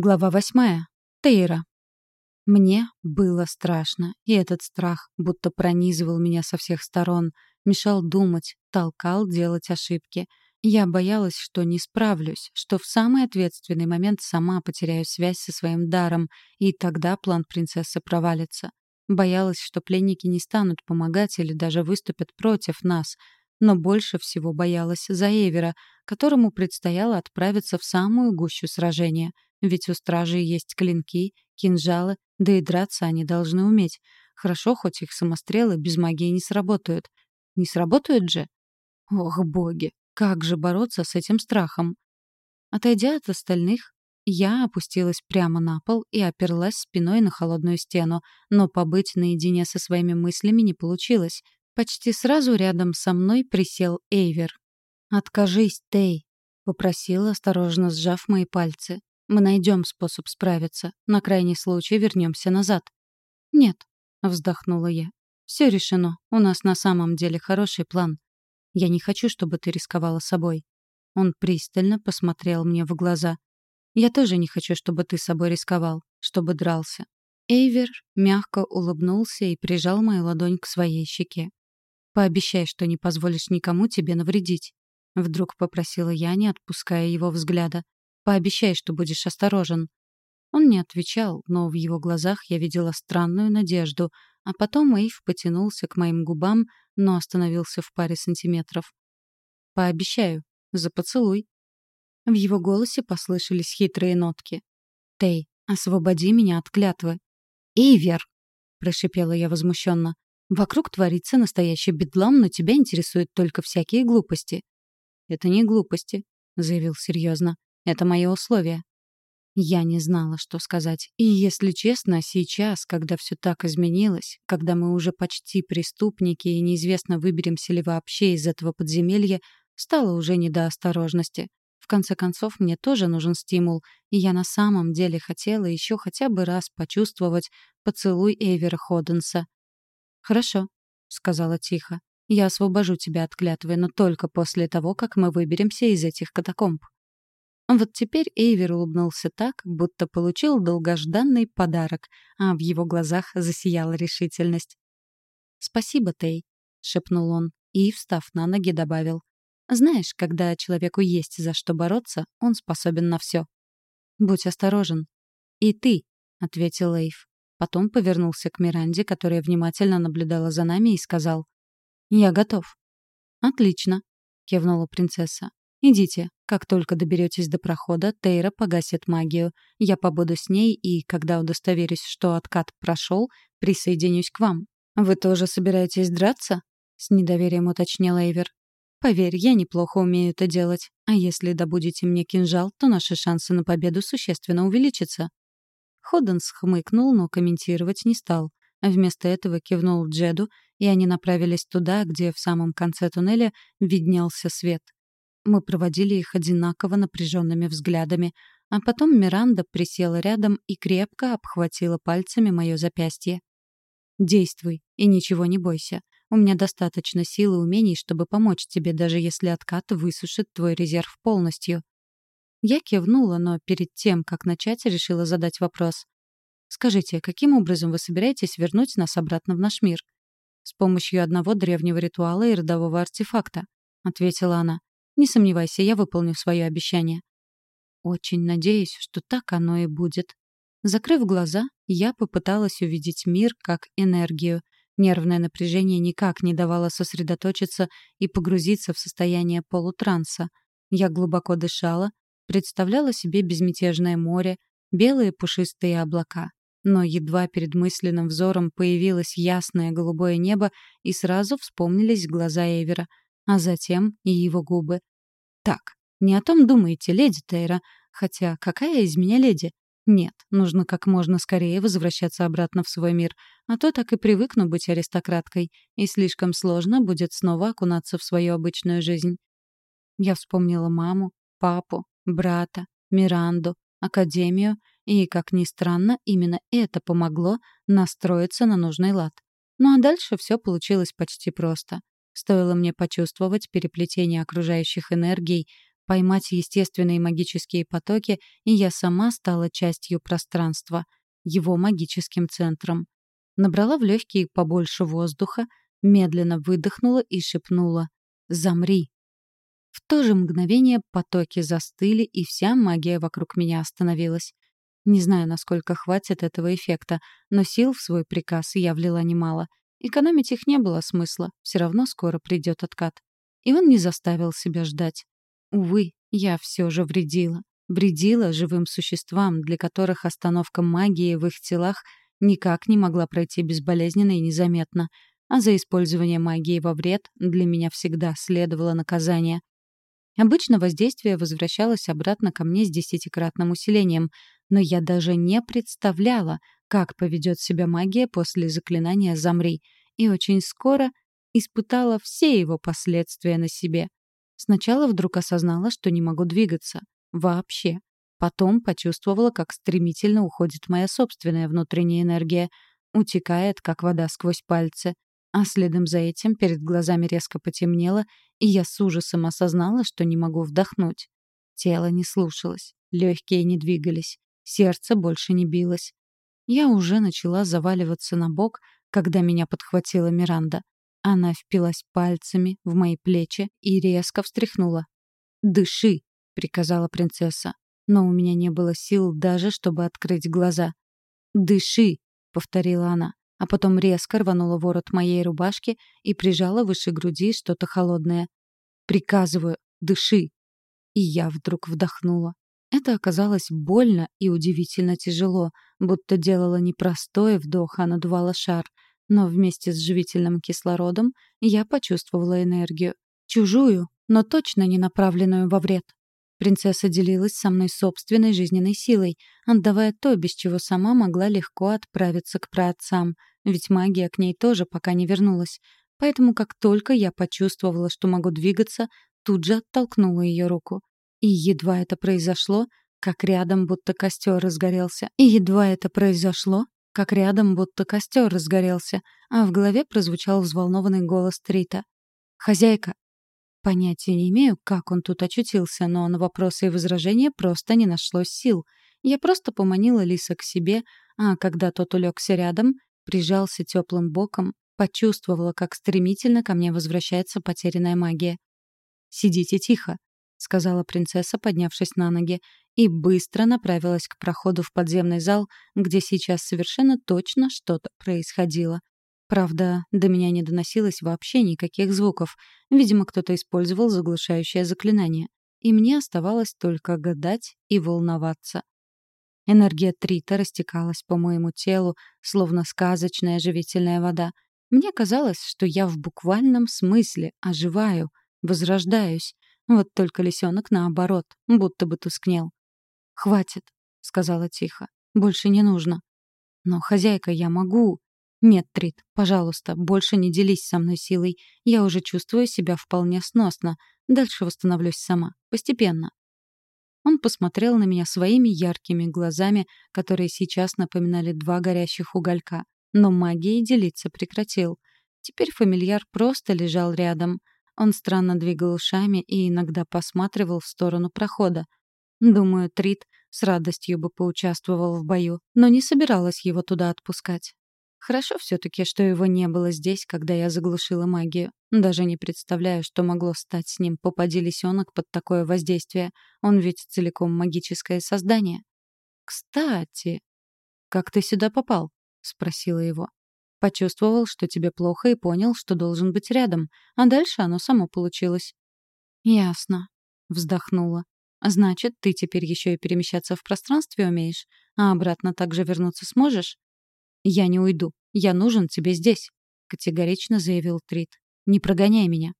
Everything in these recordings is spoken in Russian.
Глава восьмая. Тейра. Мне было страшно, и этот страх будто пронизывал меня со всех сторон, мешал думать, толкал делать ошибки. Я боялась, что не справлюсь, что в самый ответственный момент сама потеряю связь со своим даром, и тогда план принцессы провалится. Боялась, что пленники не станут помогать или даже выступят против нас, но больше всего боялась за Эвера, которому предстояло отправиться в самую гущу сражения — ведь у стражей есть клинки, кинжалы, да и драться они должны уметь. Хорошо, хоть их самострелы без магии не сработают. Не сработают же? Ох, боги, как же бороться с этим страхом? Отойдя от остальных, я опустилась прямо на пол и оперлась спиной на холодную стену, но побыть наедине со своими мыслями не получилось. Почти сразу рядом со мной присел Эйвер. «Откажись, Тей», — попросила, осторожно сжав мои пальцы. Мы найдем способ справиться. На крайний случай вернемся назад. Нет, вздохнула я. Все решено. У нас на самом деле хороший план. Я не хочу, чтобы ты рисковала собой. Он пристально посмотрел мне в глаза. Я тоже не хочу, чтобы ты собой рисковал, чтобы дрался. Эйвер мягко улыбнулся и прижал мою ладонь к своей щеке. «Пообещай, что не позволишь никому тебе навредить», — вдруг попросила я, не отпуская его взгляда. Пообещай, что будешь осторожен». Он не отвечал, но в его глазах я видела странную надежду, а потом Эйв потянулся к моим губам, но остановился в паре сантиметров. «Пообещаю. За поцелуй». В его голосе послышались хитрые нотки. «Тей, освободи меня от клятвы». «Эйвер!» — прошипела я возмущенно. «Вокруг творится настоящий бедлам, но тебя интересуют только всякие глупости». «Это не глупости», — заявил серьезно. Это мое условие. Я не знала, что сказать. И, если честно, сейчас, когда все так изменилось, когда мы уже почти преступники и неизвестно, выберемся ли вообще из этого подземелья, стало уже не до осторожности. В конце концов, мне тоже нужен стимул, и я на самом деле хотела еще хотя бы раз почувствовать поцелуй Эвера Ходенса. «Хорошо», — сказала тихо. «Я освобожу тебя от клятвы, но только после того, как мы выберемся из этих катакомб». Вот теперь Эйвер улыбнулся так, будто получил долгожданный подарок, а в его глазах засияла решительность. «Спасибо, Тей», — шепнул он и, встав на ноги, добавил. «Знаешь, когда человеку есть за что бороться, он способен на все. Будь осторожен». «И ты», — ответил Эйв. Потом повернулся к Миранде, которая внимательно наблюдала за нами, и сказал. «Я готов». «Отлично», — кивнула принцесса. «Идите. Как только доберетесь до прохода, Тейра погасит магию. Я побуду с ней и, когда удостоверюсь, что откат прошел, присоединюсь к вам. Вы тоже собираетесь драться?» — с недоверием уточнил Эйвер. «Поверь, я неплохо умею это делать. А если добудете мне кинжал, то наши шансы на победу существенно увеличатся». Ходденс хмыкнул, но комментировать не стал. Вместо этого кивнул Джеду, и они направились туда, где в самом конце туннеля виднелся свет — мы проводили их одинаково напряженными взглядами, а потом Миранда присела рядом и крепко обхватила пальцами мое запястье. «Действуй и ничего не бойся. У меня достаточно сил и умений, чтобы помочь тебе, даже если откат высушит твой резерв полностью». Я кивнула, но перед тем, как начать, решила задать вопрос. «Скажите, каким образом вы собираетесь вернуть нас обратно в наш мир?» «С помощью одного древнего ритуала и родового артефакта», — ответила она. Не сомневайся, я выполню свое обещание. Очень надеюсь, что так оно и будет. Закрыв глаза, я попыталась увидеть мир как энергию. Нервное напряжение никак не давало сосредоточиться и погрузиться в состояние полутранса. Я глубоко дышала, представляла себе безмятежное море, белые пушистые облака. Но едва перед мысленным взором появилось ясное голубое небо, и сразу вспомнились глаза Эвера — а затем и его губы. Так, не о том думаете, леди Тейра. Хотя какая из меня леди? Нет, нужно как можно скорее возвращаться обратно в свой мир, а то так и привыкну быть аристократкой, и слишком сложно будет снова окунаться в свою обычную жизнь. Я вспомнила маму, папу, брата, Миранду, академию, и, как ни странно, именно это помогло настроиться на нужный лад. Ну а дальше все получилось почти просто. Стоило мне почувствовать переплетение окружающих энергий, поймать естественные магические потоки, и я сама стала частью пространства, его магическим центром. Набрала в легкие побольше воздуха, медленно выдохнула и шепнула «Замри». В то же мгновение потоки застыли, и вся магия вокруг меня остановилась. Не знаю, насколько хватит этого эффекта, но сил в свой приказ я влила немало. Экономить их не было смысла, все равно скоро придет откат. И он не заставил себя ждать. Увы, я все же вредила. Вредила живым существам, для которых остановка магии в их телах никак не могла пройти безболезненно и незаметно, а за использование магии во вред для меня всегда следовало наказание. Обычно воздействие возвращалось обратно ко мне с десятикратным усилением, но я даже не представляла, как поведет себя магия после заклинания «Замри», и очень скоро испытала все его последствия на себе. Сначала вдруг осознала, что не могу двигаться. Вообще. Потом почувствовала, как стремительно уходит моя собственная внутренняя энергия, утекает, как вода сквозь пальцы. А следом за этим перед глазами резко потемнело, и я с ужасом осознала, что не могу вдохнуть. Тело не слушалось, легкие не двигались, сердце больше не билось. Я уже начала заваливаться на бок, когда меня подхватила Миранда. Она впилась пальцами в мои плечи и резко встряхнула. «Дыши!» — приказала принцесса. Но у меня не было сил даже, чтобы открыть глаза. «Дыши!» — повторила она а потом резко рванула ворот моей рубашки и прижала выше груди что-то холодное. «Приказываю, дыши!» И я вдруг вдохнула. Это оказалось больно и удивительно тяжело, будто делала не простой вдох, а надувала шар. Но вместе с живительным кислородом я почувствовала энергию. Чужую, но точно не направленную во вред. Принцесса делилась со мной собственной жизненной силой, отдавая то, без чего сама могла легко отправиться к праотцам, ведь магия к ней тоже пока не вернулась. Поэтому как только я почувствовала, что могу двигаться, тут же оттолкнула ее руку. И едва это произошло, как рядом будто костер разгорелся. И едва это произошло, как рядом будто костер разгорелся, а в голове прозвучал взволнованный голос Трита. «Хозяйка, Понятия не имею, как он тут очутился, но на вопросы и возражения просто не нашлось сил. Я просто поманила Лиса к себе, а когда тот улегся рядом, прижался теплым боком, почувствовала, как стремительно ко мне возвращается потерянная магия. «Сидите тихо», — сказала принцесса, поднявшись на ноги, и быстро направилась к проходу в подземный зал, где сейчас совершенно точно что-то происходило. Правда, до меня не доносилось вообще никаких звуков. Видимо, кто-то использовал заглушающее заклинание. И мне оставалось только гадать и волноваться. Энергия Трита растекалась по моему телу, словно сказочная живительная вода. Мне казалось, что я в буквальном смысле оживаю, возрождаюсь. Вот только лисенок наоборот, будто бы тускнел. «Хватит», — сказала тихо. «Больше не нужно». «Но, хозяйка, я могу», «Нет, Трит, пожалуйста, больше не делись со мной силой. Я уже чувствую себя вполне сносно. Дальше восстановлюсь сама. Постепенно». Он посмотрел на меня своими яркими глазами, которые сейчас напоминали два горящих уголька. Но магией делиться прекратил. Теперь фамильяр просто лежал рядом. Он странно двигал ушами и иногда посматривал в сторону прохода. Думаю, Трит с радостью бы поучаствовал в бою, но не собиралась его туда отпускать. Хорошо все-таки, что его не было здесь, когда я заглушила магию. Даже не представляю, что могло стать с ним, попади лисенок под такое воздействие. Он ведь целиком магическое создание. «Кстати...» «Как ты сюда попал?» — спросила его. Почувствовал, что тебе плохо, и понял, что должен быть рядом. А дальше оно само получилось. «Ясно», — вздохнула. «Значит, ты теперь еще и перемещаться в пространстве умеешь? А обратно также вернуться сможешь?» «Я не уйду. Я нужен тебе здесь», — категорично заявил Трит. «Не прогоняй меня».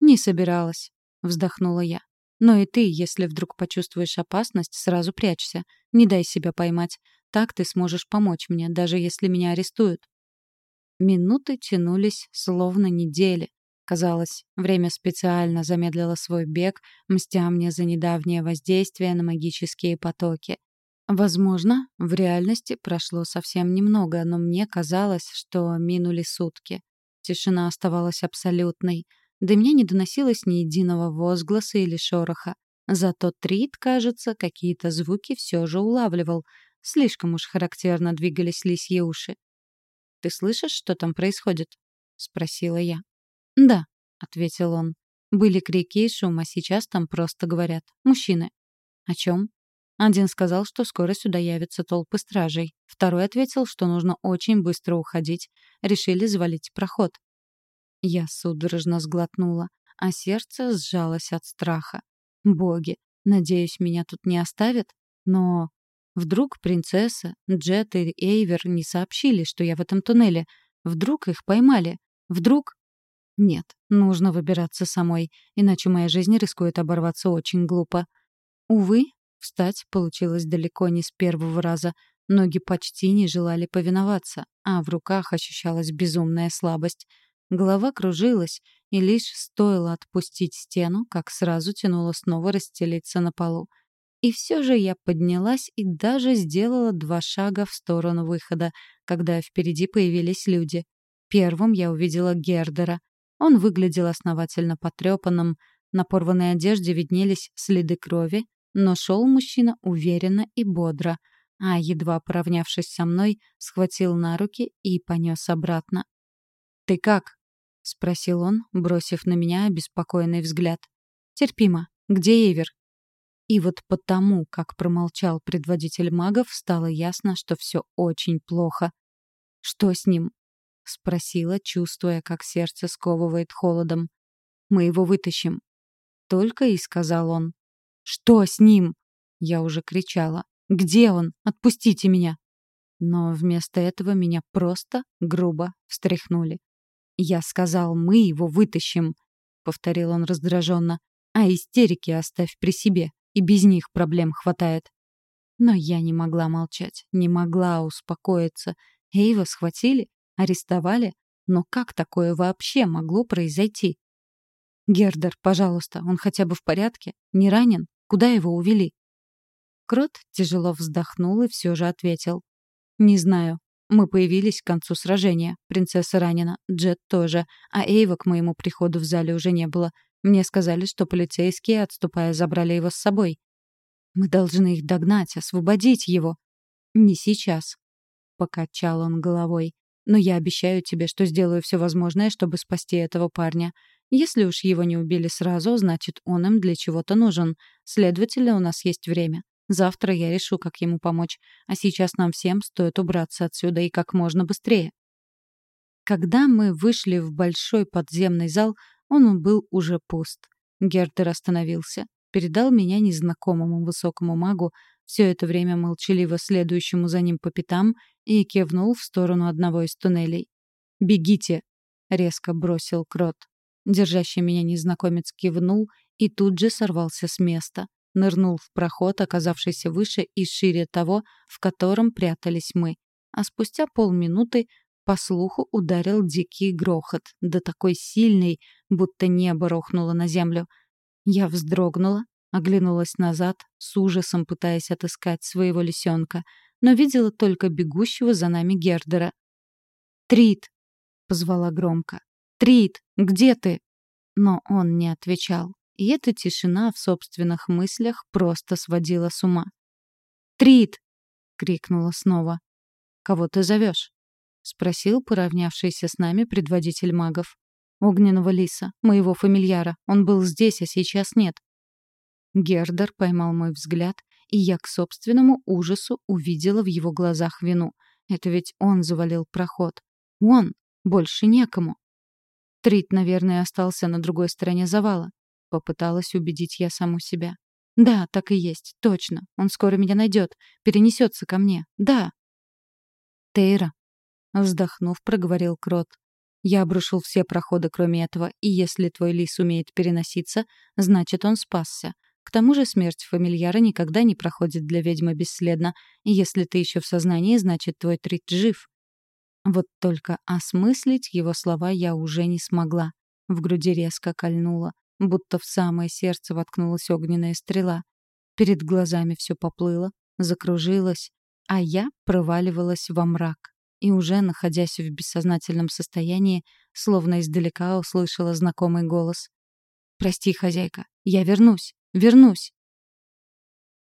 «Не собиралась», — вздохнула я. «Но и ты, если вдруг почувствуешь опасность, сразу прячься. Не дай себя поймать. Так ты сможешь помочь мне, даже если меня арестуют». Минуты тянулись, словно недели. Казалось, время специально замедлило свой бег, мстя мне за недавнее воздействие на магические потоки. Возможно, в реальности прошло совсем немного, но мне казалось, что минули сутки. Тишина оставалась абсолютной. До меня не доносилось ни единого возгласа или шороха. Зато Трид, кажется, какие-то звуки все же улавливал. Слишком уж характерно двигались лисьи уши. «Ты слышишь, что там происходит?» — спросила я. «Да», — ответил он. «Были крики и шум, а сейчас там просто говорят. Мужчины». «О чем?» Один сказал, что скоро сюда явятся толпы стражей. Второй ответил, что нужно очень быстро уходить. Решили завалить проход. Я судорожно сглотнула, а сердце сжалось от страха. Боги, надеюсь, меня тут не оставят? Но вдруг принцесса, Джет и Эйвер не сообщили, что я в этом туннеле? Вдруг их поймали? Вдруг... Нет, нужно выбираться самой, иначе моя жизнь рискует оборваться очень глупо. Увы, Встать получилось далеко не с первого раза. Ноги почти не желали повиноваться, а в руках ощущалась безумная слабость. Голова кружилась, и лишь стоило отпустить стену, как сразу тянуло снова расстелиться на полу. И все же я поднялась и даже сделала два шага в сторону выхода, когда впереди появились люди. Первым я увидела Гердера. Он выглядел основательно потрепанным, на порванной одежде виднелись следы крови, но шел мужчина уверенно и бодро, а, едва поравнявшись со мной, схватил на руки и понес обратно. «Ты как?» — спросил он, бросив на меня обеспокоенный взгляд. «Терпимо. Где Эвер?» И вот потому, как промолчал предводитель магов, стало ясно, что все очень плохо. «Что с ним?» — спросила, чувствуя, как сердце сковывает холодом. «Мы его вытащим». Только и сказал он. «Что с ним?» Я уже кричала. «Где он? Отпустите меня!» Но вместо этого меня просто грубо встряхнули. «Я сказал, мы его вытащим», — повторил он раздраженно. «А истерики оставь при себе, и без них проблем хватает». Но я не могла молчать, не могла успокоиться. Эйва схватили, арестовали. Но как такое вообще могло произойти? «Гердер, пожалуйста, он хотя бы в порядке? Не ранен?» Куда его увели?» Крот тяжело вздохнул и все же ответил. «Не знаю. Мы появились к концу сражения. Принцесса ранена, Джет тоже, а Эйва к моему приходу в зале уже не было. Мне сказали, что полицейские, отступая, забрали его с собой. Мы должны их догнать, освободить его. Не сейчас. Покачал он головой. Но я обещаю тебе, что сделаю все возможное, чтобы спасти этого парня. Если уж его не убили сразу, значит, он им для чего-то нужен. Следовательно, у нас есть время. Завтра я решу, как ему помочь. А сейчас нам всем стоит убраться отсюда и как можно быстрее. Когда мы вышли в большой подземный зал, он был уже пуст. Гердер остановился, передал меня незнакомому высокому магу, все это время молчаливо следующему за ним по пятам, и кивнул в сторону одного из туннелей. «Бегите!» — резко бросил Крот. Держащий меня незнакомец кивнул и тут же сорвался с места. Нырнул в проход, оказавшийся выше и шире того, в котором прятались мы. А спустя полминуты по слуху ударил дикий грохот, да такой сильный, будто небо рухнуло на землю. Я вздрогнула, оглянулась назад, с ужасом пытаясь отыскать своего лисенка, но видела только бегущего за нами Гердера. «Трит!» — позвала громко. «Трит, где ты?» Но он не отвечал. И эта тишина в собственных мыслях просто сводила с ума. «Трит!» — крикнула снова. «Кого ты зовешь?» — спросил поравнявшийся с нами предводитель магов. «Огненного лиса, моего фамильяра. Он был здесь, а сейчас нет». Гердер поймал мой взгляд, и я к собственному ужасу увидела в его глазах вину. Это ведь он завалил проход. Он! Больше некому. Трит, наверное, остался на другой стороне завала. Попыталась убедить я саму себя. Да, так и есть, точно. Он скоро меня найдет, перенесется ко мне. Да. Тейра, вздохнув, проговорил Крот. Я обрушил все проходы, кроме этого, и если твой лис умеет переноситься, значит, он спасся. К тому же смерть фамильяра никогда не проходит для ведьмы бесследно, и если ты еще в сознании, значит, твой Трит жив. Вот только осмыслить его слова я уже не смогла. В груди резко кольнуло, будто в самое сердце воткнулась огненная стрела. Перед глазами все поплыло, закружилось, а я проваливалась во мрак. И уже, находясь в бессознательном состоянии, словно издалека услышала знакомый голос. «Прости, хозяйка, я вернусь, вернусь!»